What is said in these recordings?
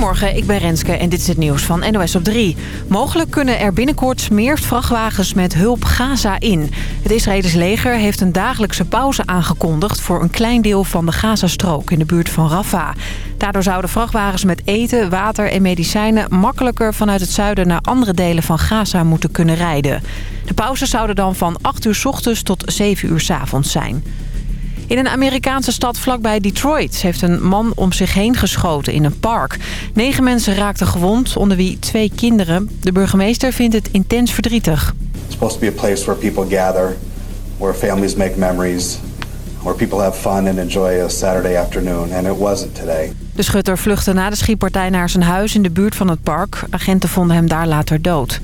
Goedemorgen, ik ben Renske en dit is het nieuws van NOS op 3. Mogelijk kunnen er binnenkort meer vrachtwagens met hulp Gaza in. Het Israëlisch leger heeft een dagelijkse pauze aangekondigd... voor een klein deel van de Gazastrook in de buurt van Rafah. Daardoor zouden vrachtwagens met eten, water en medicijnen... makkelijker vanuit het zuiden naar andere delen van Gaza moeten kunnen rijden. De pauzes zouden dan van 8 uur s ochtends tot 7 uur s avonds zijn. In een Amerikaanse stad vlakbij Detroit heeft een man om zich heen geschoten in een park. Negen mensen raakten gewond, onder wie twee kinderen. De burgemeester vindt het intens verdrietig. It's supposed to be a place where people gather, where families make memories, where people have fun and enjoy a Saturday afternoon, and it wasn't today. De schutter vluchtte na de schietpartij naar zijn huis in de buurt van het park. Agenten vonden hem daar later dood.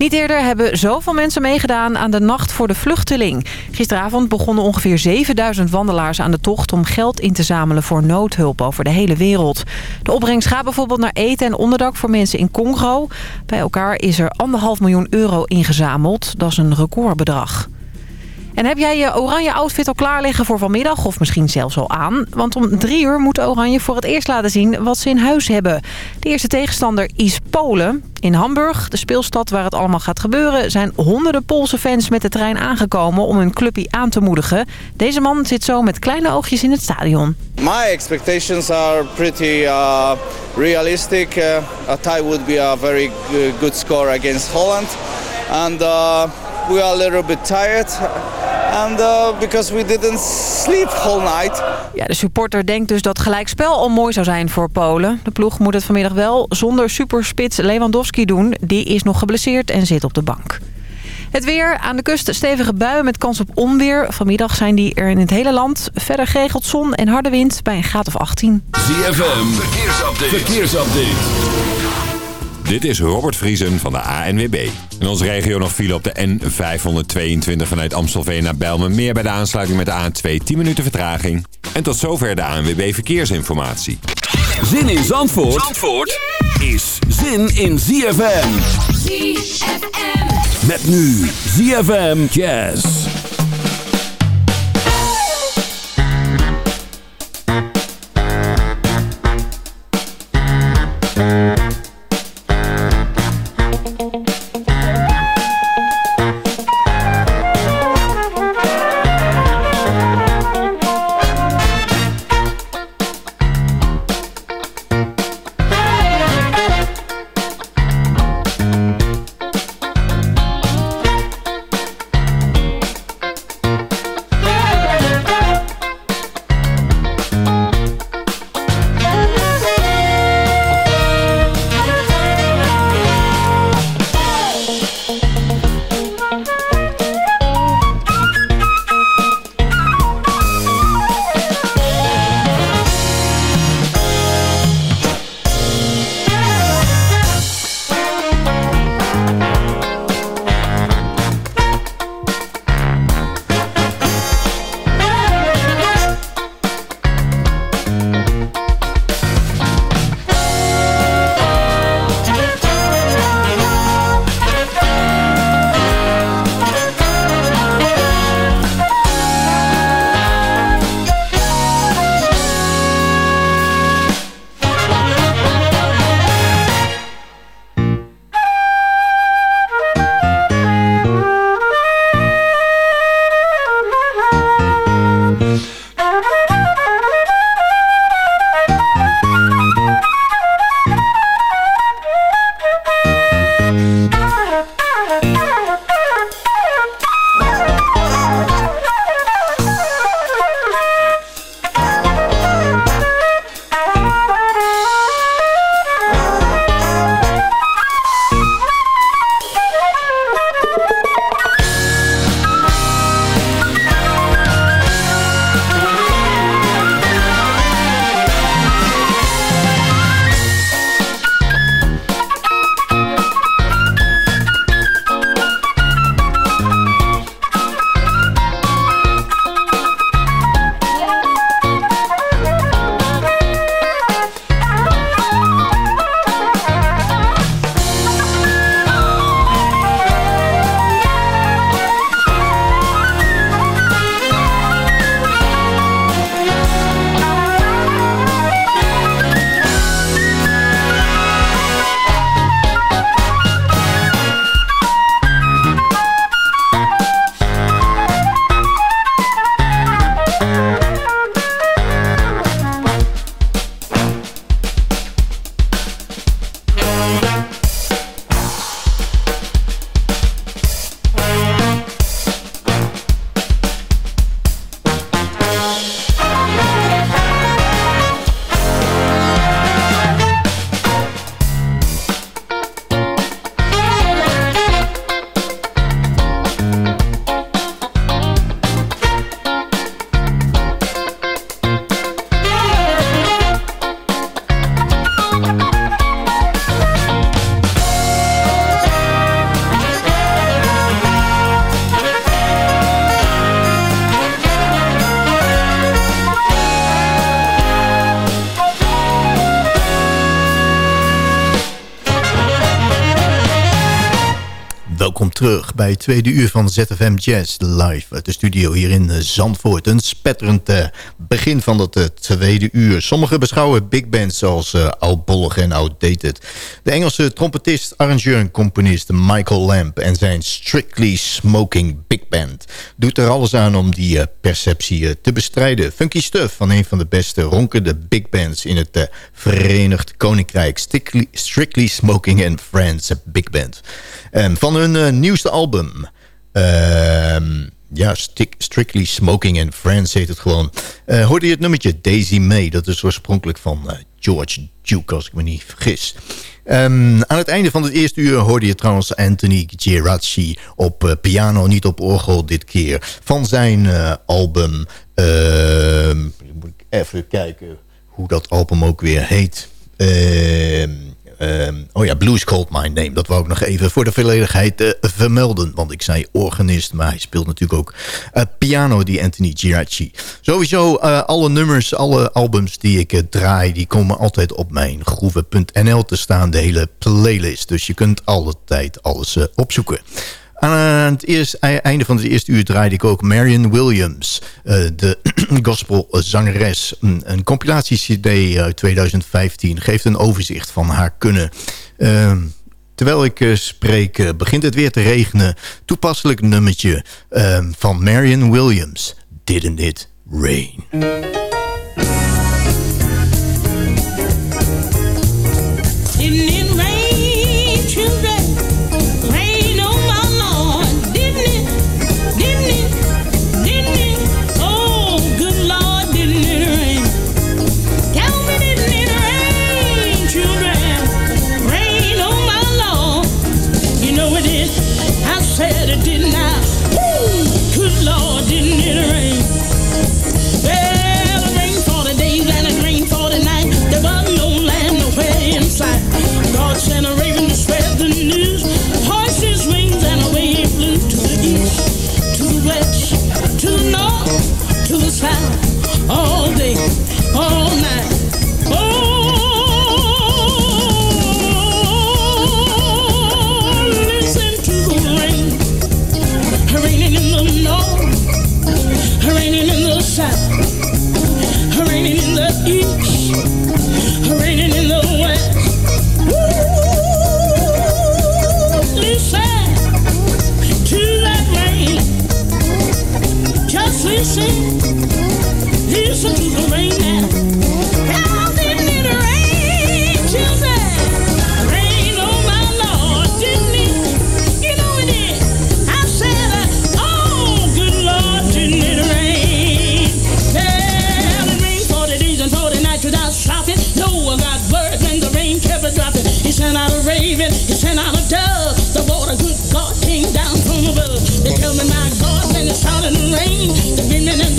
Niet eerder hebben zoveel mensen meegedaan aan de Nacht voor de Vluchteling. Gisteravond begonnen ongeveer 7000 wandelaars aan de tocht... om geld in te zamelen voor noodhulp over de hele wereld. De opbrengst gaat bijvoorbeeld naar eten en onderdak voor mensen in Congo. Bij elkaar is er anderhalf miljoen euro ingezameld. Dat is een recordbedrag. En heb jij je oranje outfit al klaar liggen voor vanmiddag of misschien zelfs al aan? Want om drie uur moet Oranje voor het eerst laten zien wat ze in huis hebben. De eerste tegenstander is Polen. In Hamburg, de speelstad waar het allemaal gaat gebeuren... zijn honderden Poolse fans met de trein aangekomen om hun clubje aan te moedigen. Deze man zit zo met kleine oogjes in het stadion. My expectations are pretty uh, realistic. Uh, a tie would be a very good score against Holland. And uh, we are a little bit tired. And uh, because we didn't sleep whole night. Ja, de supporter denkt dus dat gelijkspel al mooi zou zijn voor Polen. De ploeg moet het vanmiddag wel zonder superspits Lewandowski doen. Die is nog geblesseerd en zit op de bank. Het weer. Aan de kust stevige buien met kans op onweer. Vanmiddag zijn die er in het hele land. Verder geregeld zon en harde wind bij een graad of 18. ZFM. Verkeersupdate. Verkeersupdate. Dit is Robert Vriesen van de ANWB. In onze regio nog file op de N522 vanuit Amstelveen naar Bijlmermeer... bij de aansluiting met de A2 10 minuten vertraging. En tot zover de ANWB Verkeersinformatie. Zin in Zandvoort, Zandvoort is zin in ZFM. ZFM. Met nu ZFM Jazz. Bij het tweede uur van ZFM Jazz live uit de studio hier in eh, Zandvoort. Een spetterend uh, begin van het uh, tweede uur. Sommigen beschouwen big bands als uh, oudbollig en outdated. De Engelse trompetist, arrangeur en componist Michael Lamb en zijn Strictly Smoking Big Band doet er alles aan om die perceptie te bestrijden. Funky Stuff van een van de beste ronkende big bands in het Verenigd Koninkrijk. Strictly, Strictly Smoking and Friends Big Band. Um, van hun uh, nieuwste album. Uh, ja, Strictly Smoking and Friends heet het gewoon. Uh, hoorde je het nummertje Daisy May. Dat is oorspronkelijk van uh, George Duke, als ik me niet vergis. Um, aan het einde van het eerste uur hoorde je trouwens Anthony Geraci op piano, niet op orgel dit keer. Van zijn album, ehm, moet ik even kijken hoe dat album ook weer heet. Ehm oh ja, Blues Called My Name. Dat wou ik nog even voor de volledigheid uh, vermelden. Want ik zei organist, maar hij speelt natuurlijk ook uh, piano, die Anthony Giraci. Sowieso uh, alle nummers, alle albums die ik draai... die komen altijd op mijn groeven.nl te staan. De hele playlist. Dus je kunt altijd alles opzoeken. Aan het eerste, einde van het eerste uur draaide ik ook Marion Williams, uh, de gospelzangeres. Een, een compilatie-cd uit 2015 geeft een overzicht van haar kunnen. Uh, terwijl ik uh, spreek, begint het weer te regenen. Toepasselijk nummertje ehm, van Marion Williams, Didn't It Rain.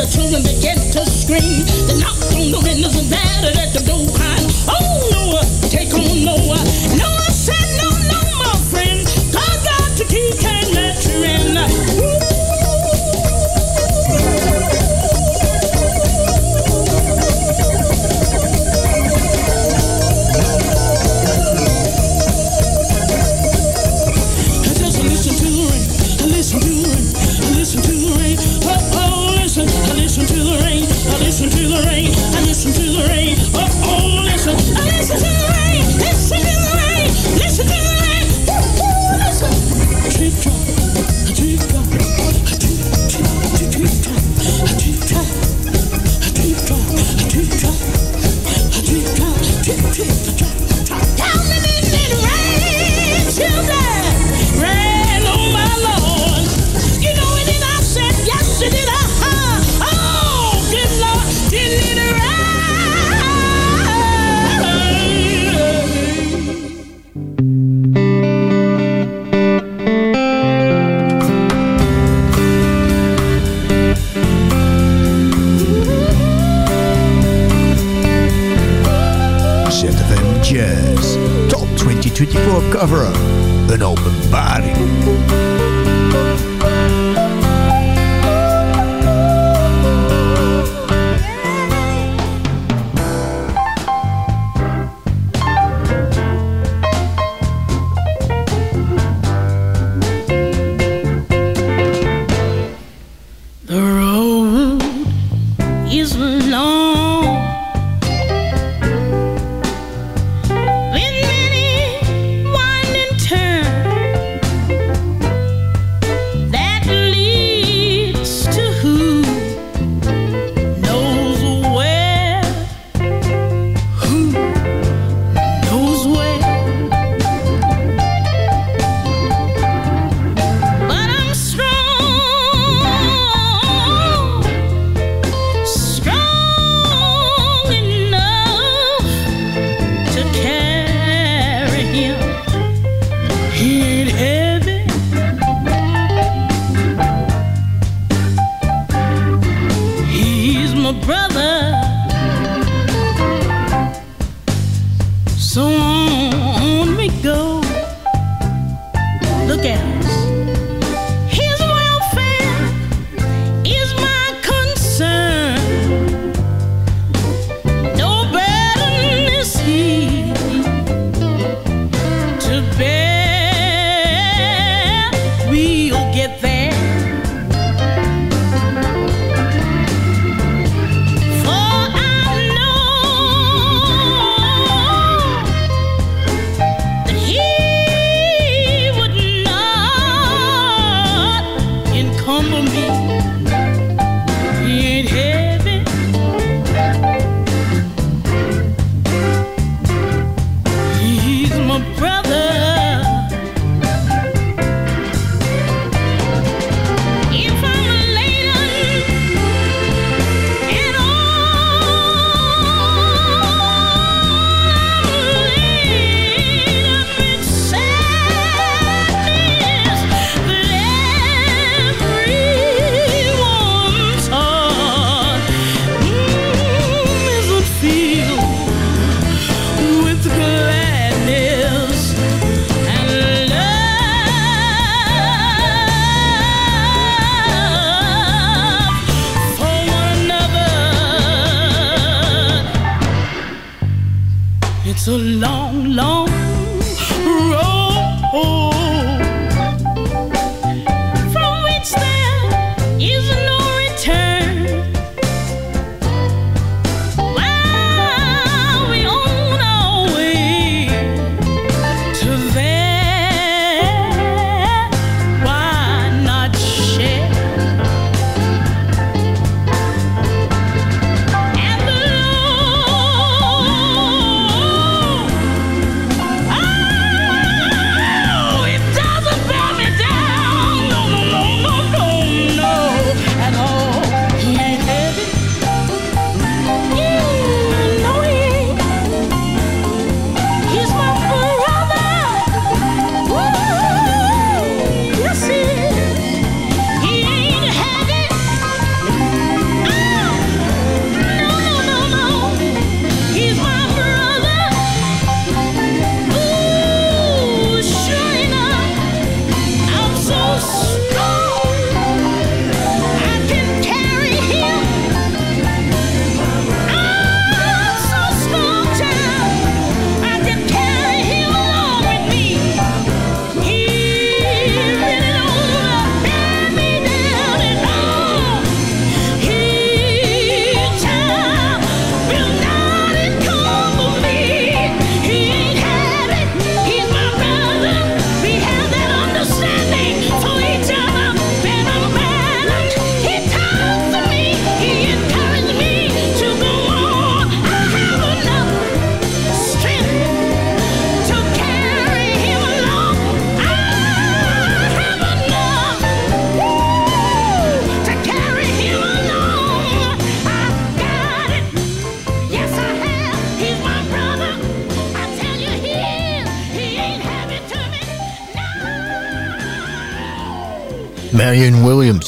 the children that gave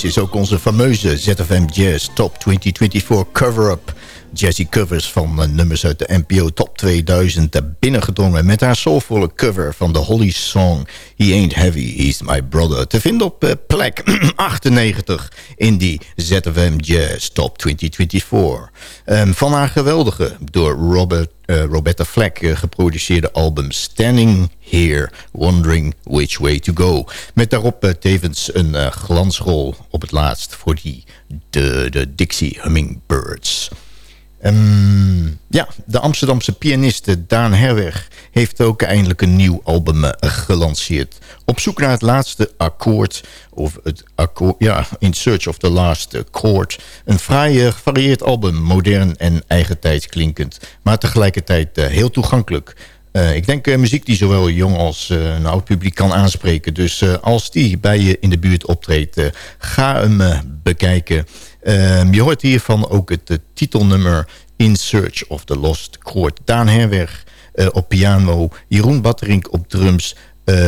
is ook onze fameuze ZFM Jazz Top 2024 cover-up. Jazzy covers van uh, nummers uit de NPO Top 2000 binnengedrongen... met haar soulvolle cover van de Holly Song He Ain't Heavy, He's My Brother. Te vinden op uh, plek 98 in die ZFM Jazz Top 2024. Um, van haar geweldige, door Robert, uh, Roberta Fleck geproduceerde album Standing Here, Wondering Which Way To Go. Met daarop tevens een glansrol op het laatst voor die, de, de Dixie Hummingbirds. Um, ja, de Amsterdamse pianiste Daan Herweg heeft ook eindelijk een nieuw album uh, gelanceerd. Op zoek naar het laatste akkoord, of het akkoord, ja, In Search of the Last Chord. Een fraai gevarieerd album, modern en eigentijds klinkend, maar tegelijkertijd uh, heel toegankelijk. Uh, ik denk muziek die zowel jong als een oud publiek kan aanspreken. Dus als die bij je in de buurt optreedt, ga hem bekijken. Um, je hoort hiervan ook het titelnummer In Search of the Lost Chord. Daan Herweg op piano, Jeroen Batterink op drums...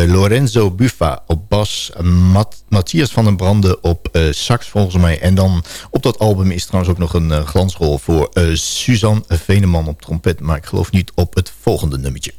Lorenzo Buffa op bas, Mat Matthias van den Branden op sax volgens mij. En dan op dat album is trouwens ook nog een glansrol voor Suzanne Veneman op trompet. Maar ik geloof niet op het volgende nummertje.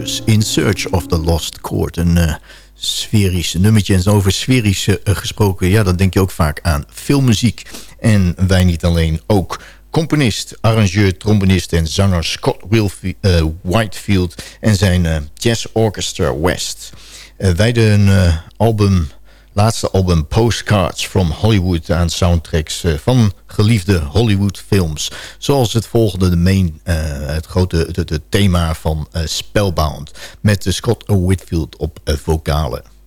Dus. In Search of the Lost Chord. Een uh, sferisch nummertje. En over sferisch uh, gesproken, ja, dan denk je ook vaak aan filmmuziek. En wij niet alleen, ook componist, arrangeur, trombonist en zanger Scott uh, Whitefield... en zijn Jazz Orchestra West. wij de een album laatste album Postcards from Hollywood aan soundtracks uh, van geliefde Hollywood films. Zoals het volgende, de main, uh, het grote het, thema van uh, Spellbound. Met Scott Whitfield op vocalen.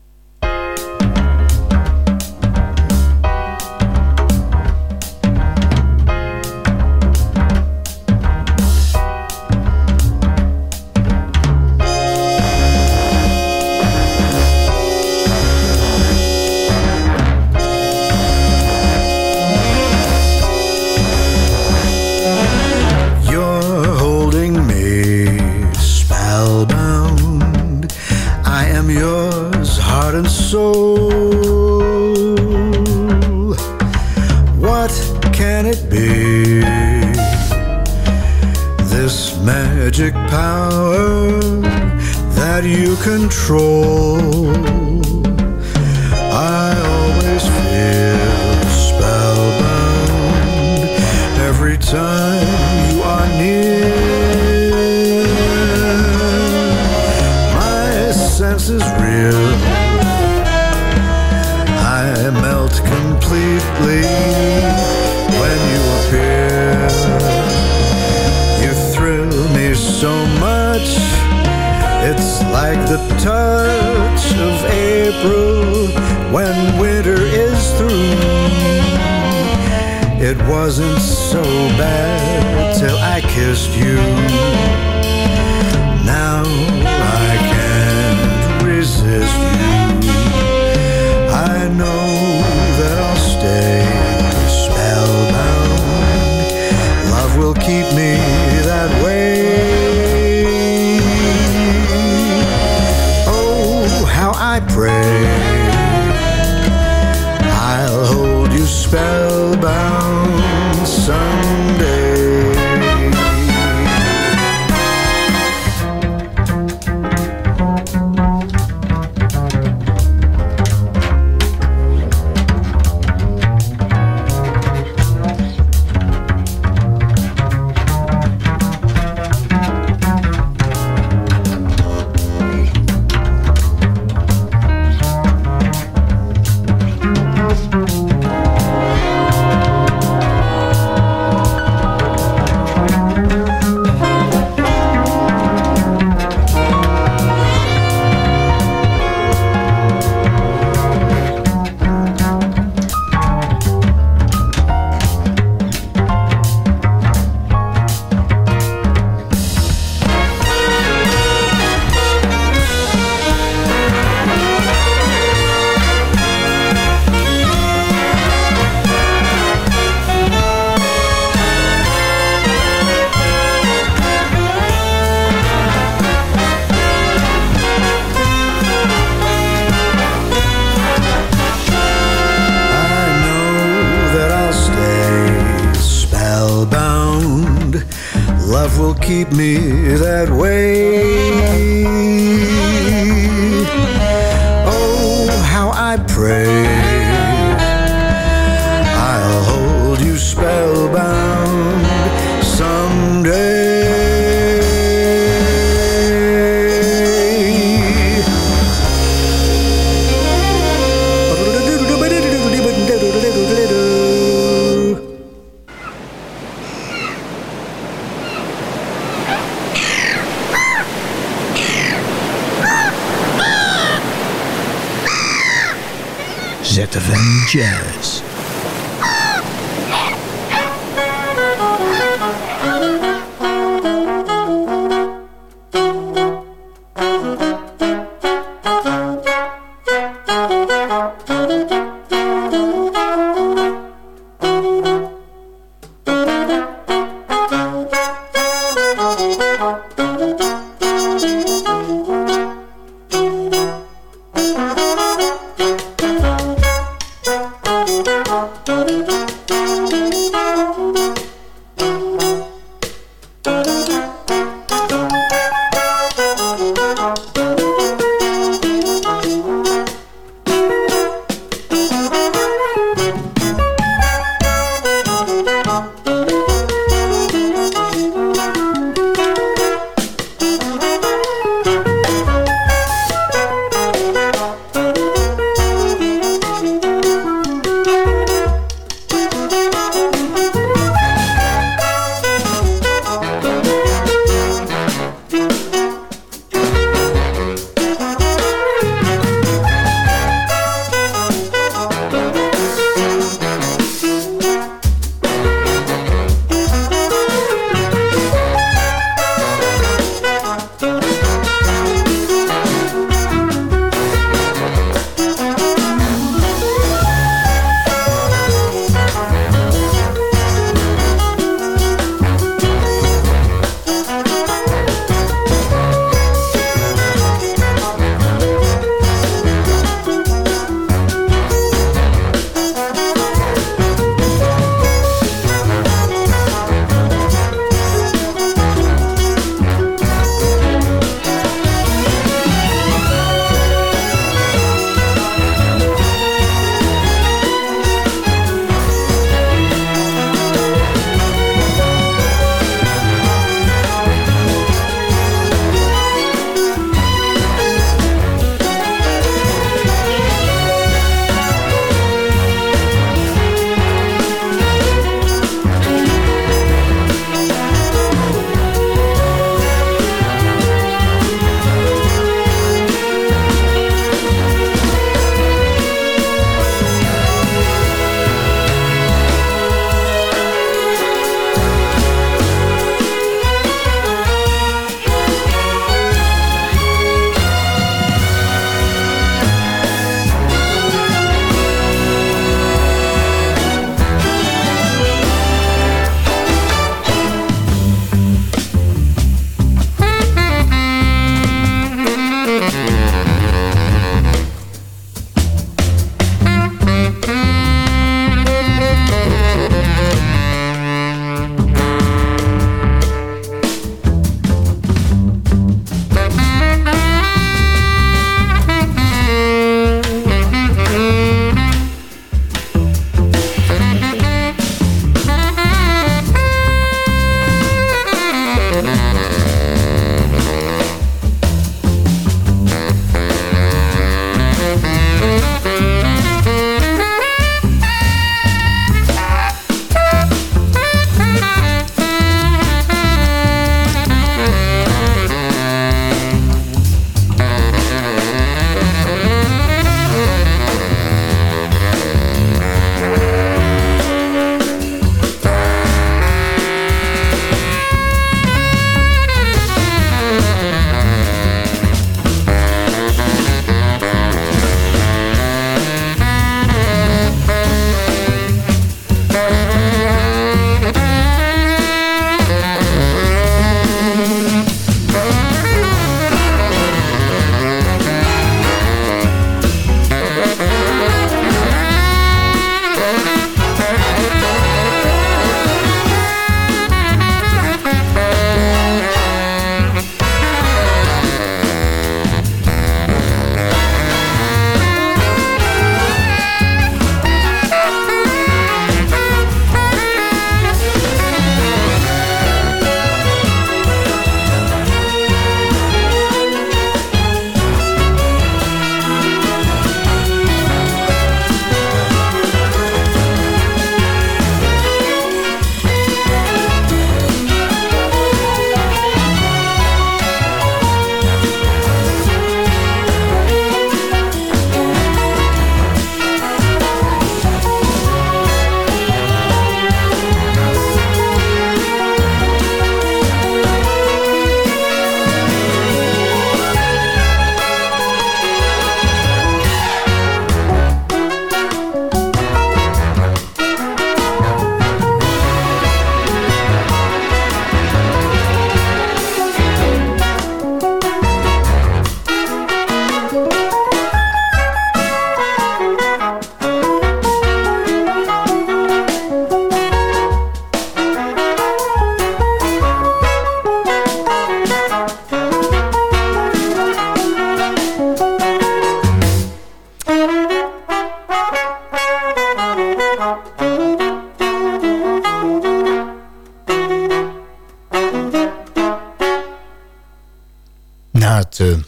Plaat uh,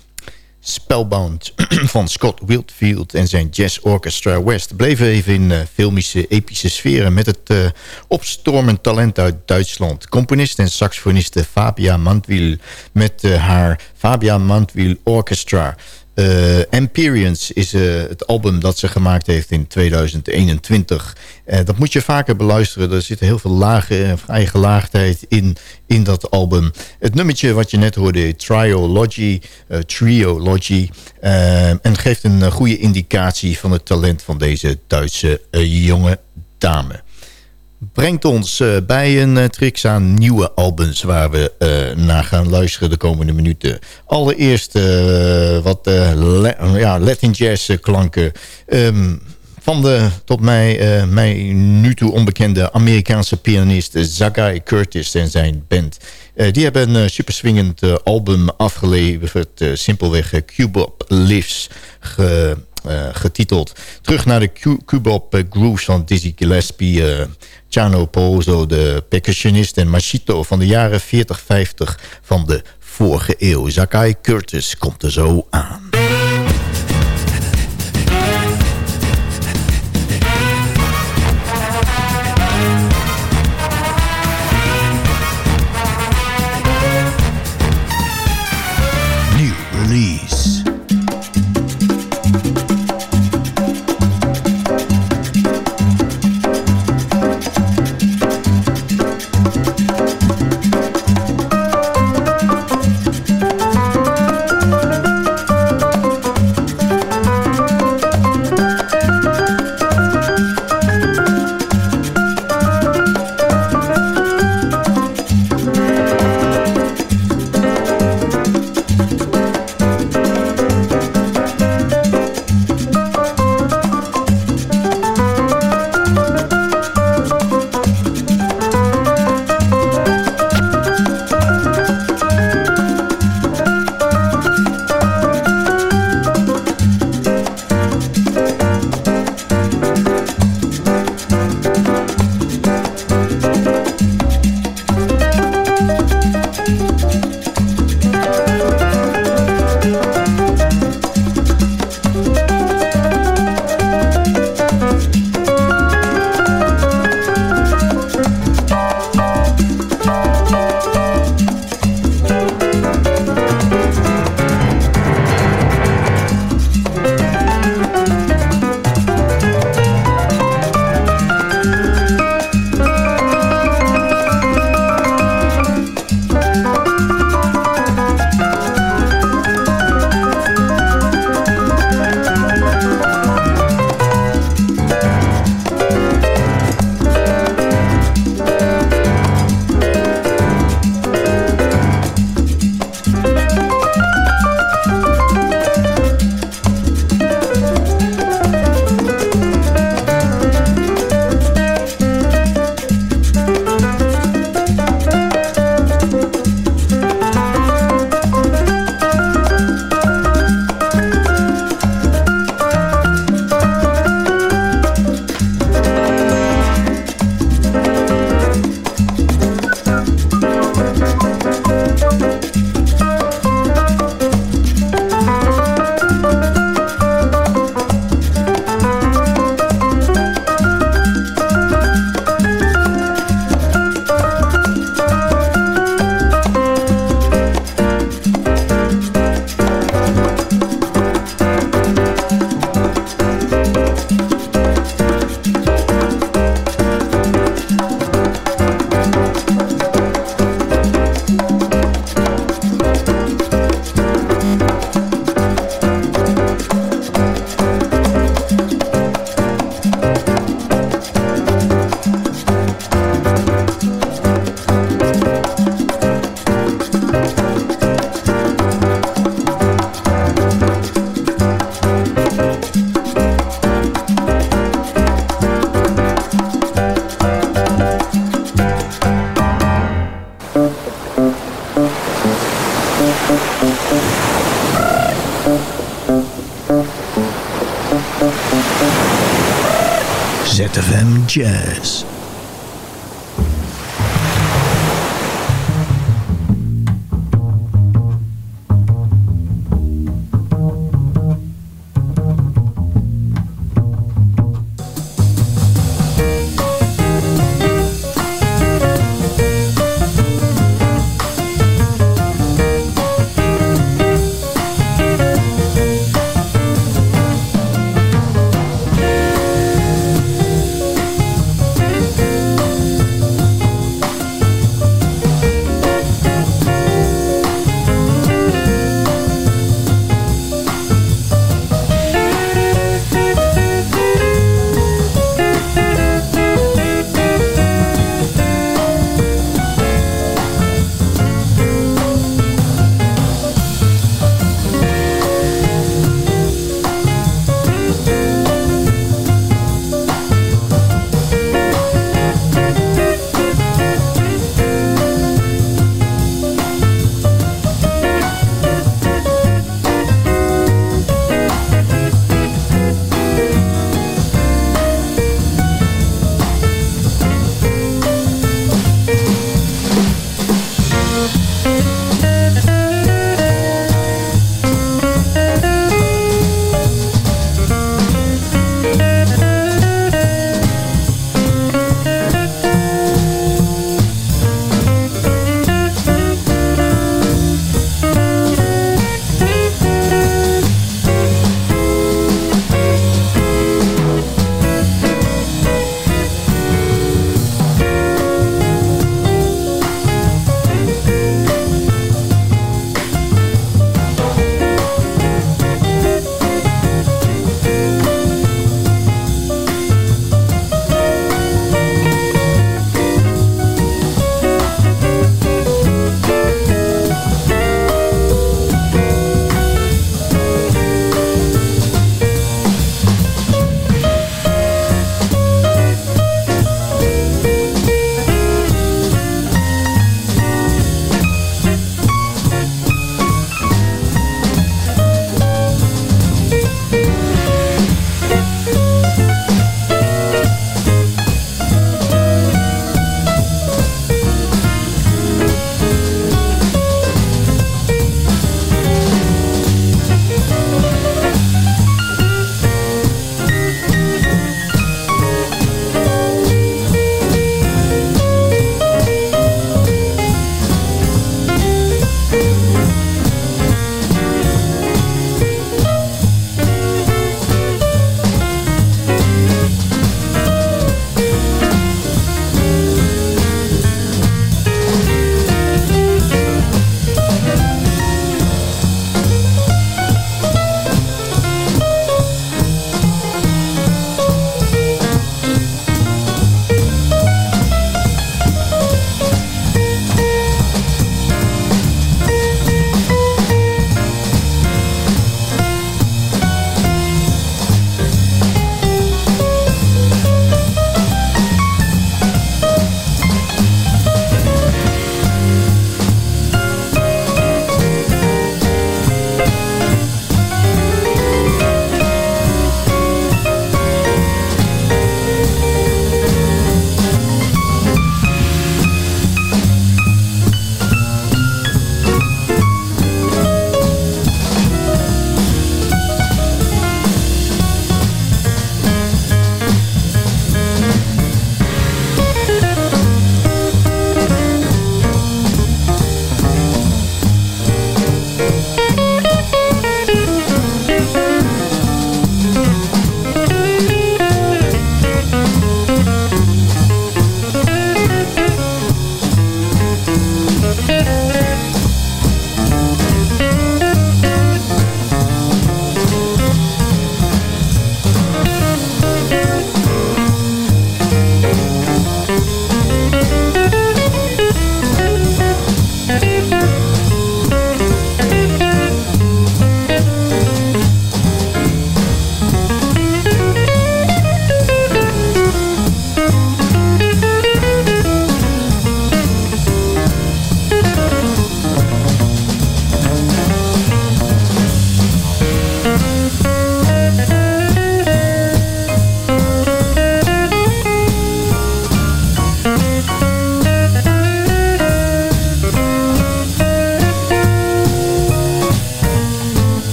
Spellbound van Scott Wildfield en zijn Jazz Orchestra West... bleven even in uh, filmische, epische sferen met het uh, opstormend talent uit Duitsland. Componist en saxofoniste Fabia Mantwil met haar Fabia Mantwil Orchestra... Uh, Empyreans is uh, het album dat ze gemaakt heeft in 2021. Uh, dat moet je vaker beluisteren. Er zitten heel veel lagen en gelaagdheid in, in dat album. Het nummertje wat je net hoorde, Triology, Triology... en geeft een goede indicatie van het talent van deze Duitse jonge dame brengt ons uh, bij een uh, tricks aan nieuwe albums... waar we uh, naar gaan luisteren de komende minuten. Allereerst wat le ja, Latin jazz klanken... Um, van de tot mij, mij nu toe onbekende Amerikaanse pianist Zagai Curtis en zijn band. die hebben een super swingend album afgeleverd, simpelweg Cubop Lives ge uh, getiteld. Terug naar de Cubop grooves van Dizzy Gillespie, Chano Pozo, de percussionist en Machito van de jaren 40-50 van de vorige eeuw. Zakai Curtis komt er zo aan. Jazz.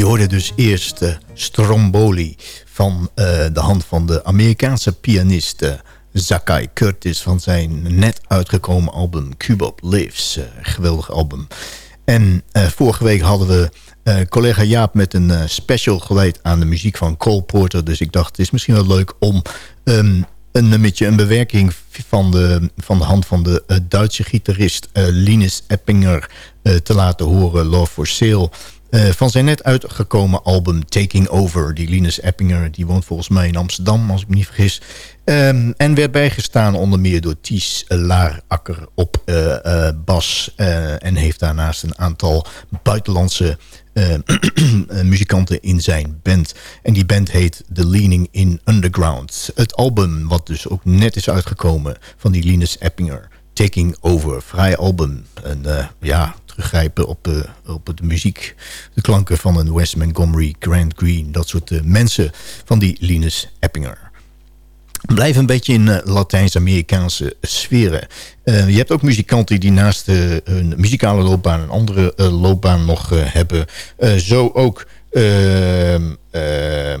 Je hoorde dus eerst uh, Stromboli van uh, de hand van de Amerikaanse pianist Zakai Curtis... van zijn net uitgekomen album Cubop Lives. geweldig album. En vorige week hadden we collega Jaap met een special gewijd aan de muziek van Cole Porter. Dus ik dacht, het is misschien wel leuk om... Um, een nummertje, een bewerking van de, van de hand van de Duitse gitarist Linus Eppinger te laten horen, Love for Sale. Van zijn net uitgekomen album Taking Over. Die Linus Eppinger, die woont volgens mij in Amsterdam, als ik me niet vergis. Um, en werd bijgestaan onder meer door Ties Laarakker op bas. en heeft daarnaast een aantal buitenlandse muzikanten in zijn band. En die band heet The Leaning in Underground. Het album, wat dus ook net is uitgekomen van die Linus Eppinger. Taking Over, vrij album. En ja, teruggrijpen op, uh, op de muziek. De klanken van een Wes Montgomery, Grant Green. Dat soort mensen van die Linus Eppinger. Blijf een beetje in uh, Latijns-Amerikaanse sferen. Je hebt ook muzikanten die naast hun muzikale loopbaan... een andere loopbaan nog hebben. zo ook ehm, ehm, eh,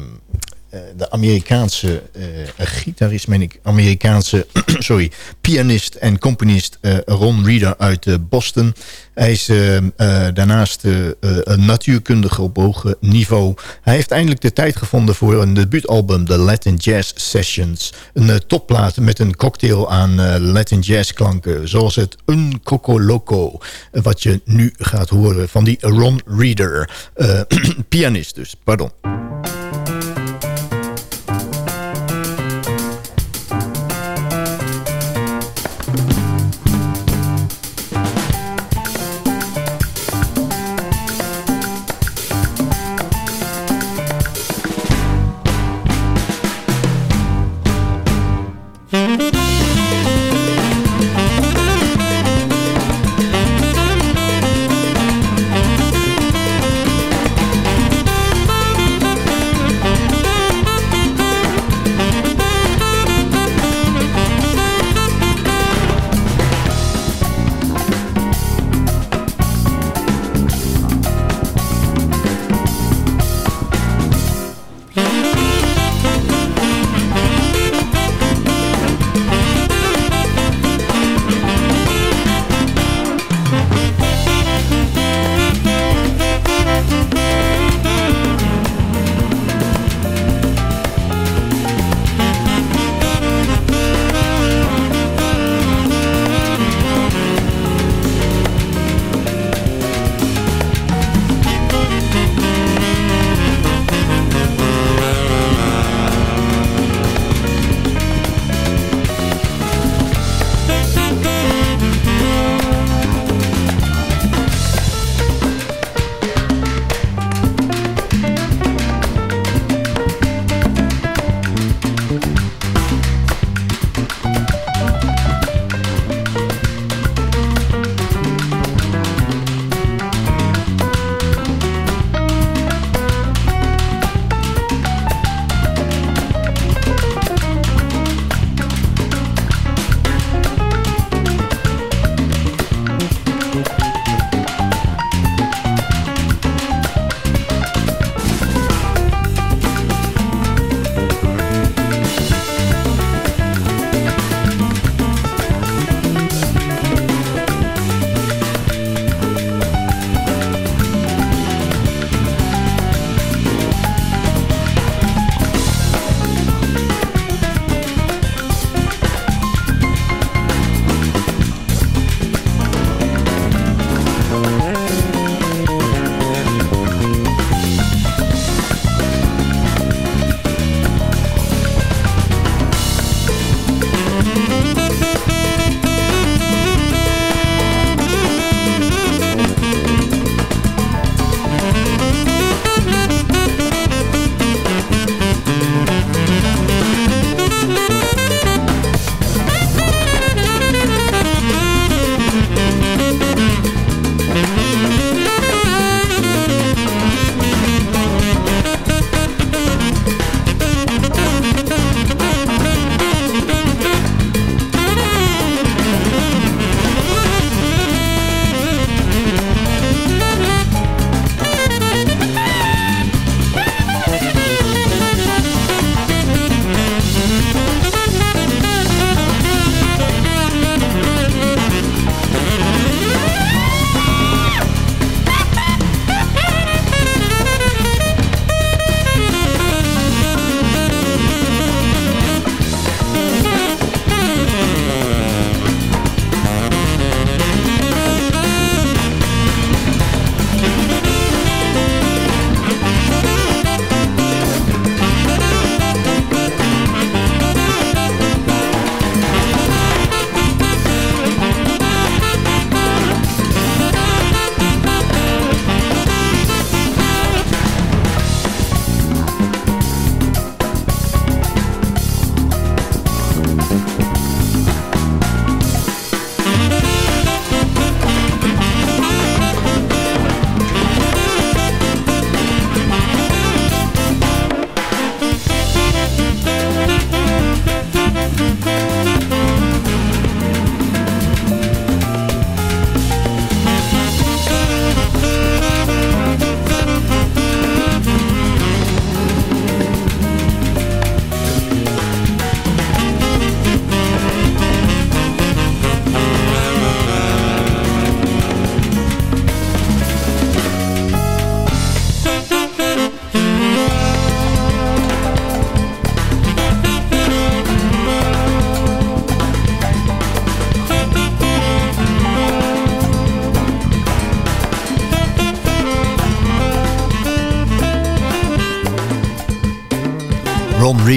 de Amerikaanse uh, gitarist, meen ik, Amerikaanse sorry, pianist en componist uh, Ron Reeder uit Boston. Hij is daarnaast een natuurkundige op hoog niveau. Hij heeft eindelijk de tijd gevonden voor een debuutalbum, de Latin Jazz Sessions. Een topplaat met een cocktail aan Latin jazz klanken, zoals het Un Coco Loco, wat je nu gaat horen van die Ron Reeder, pianist dus, pardon.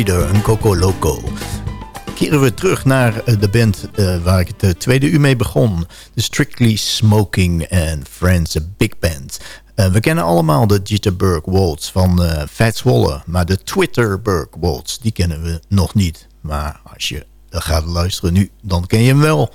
Ron Reader en Coco Loco. Keren we terug naar eh, de band uh, waar ik het tweede uur mee begon. De Strictly Smoking and Friends Big Band. We kennen allemaal de Jitterbug Waltz van uh, Fats Waller. Maar de Twitterburg Waltz, die kennen we nog niet. Maar als je gaat luisteren nu, dan ken je hem wel.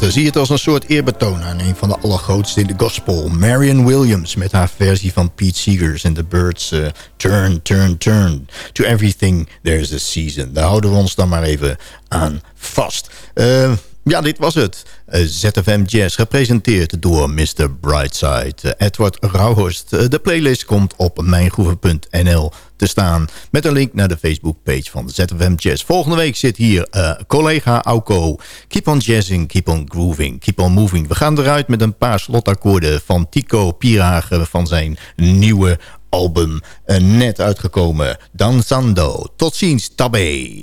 Zie het als een soort eerbetoon aan een van de allergrootste in de gospel. Marion Williams met haar versie van Pete Seegers en The Birds. Uh, turn, turn, turn. To everything there's a season. Daar houden we ons dan maar even aan vast. Uh, ja, dit was het. Eh, ZFM Jazz, gepresenteerd door Mr. Brightside. Edward Rauhorst. Uh, de playlist komt op mijngroeven.nl te staan... met een link naar de Facebookpage van ZFM Jazz. Volgende week zit hier collega Auko. Keep on jazzing, keep on grooving, keep on moving. We gaan eruit met een paar slotakkoorden van Tico Piragen... van zijn nieuwe album, net uitgekomen. Danzando. Tot ziens, tabé.